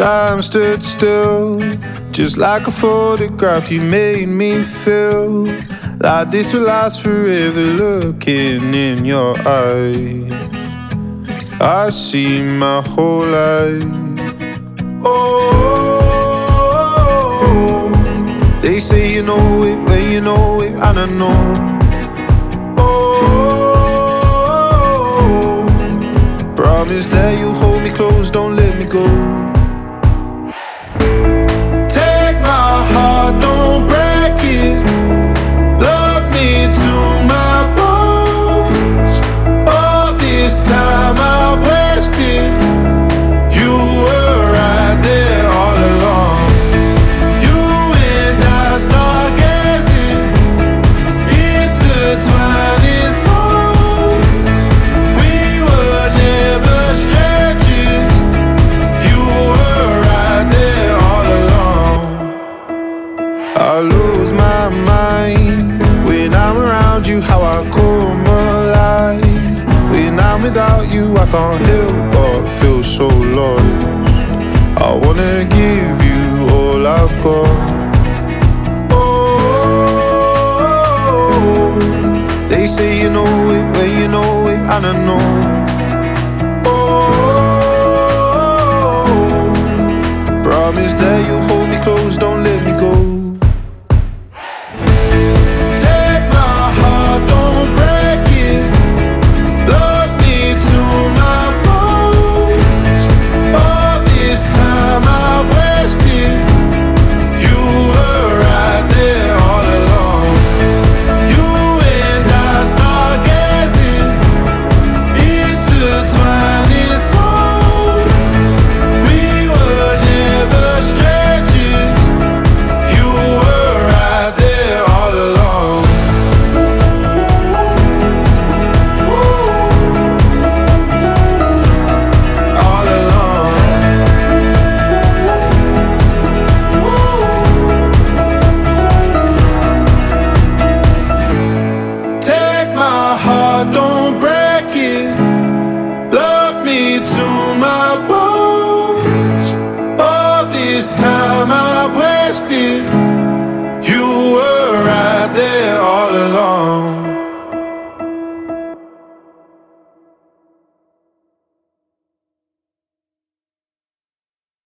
Time stood still, just like a photograph. You made me feel like this will last forever. Looking in your eyes, I see my whole life. Oh, they say you know it when you know it, and I know. Oh, promise that you hold me close, don't let me go. I lose my mind when I'm around you. How I come alive when I'm without you. I can't help but feel so lost. I wanna give you all I've got. Oh, they say you know it when you know it, and I know. Oh, promise that you hold I don't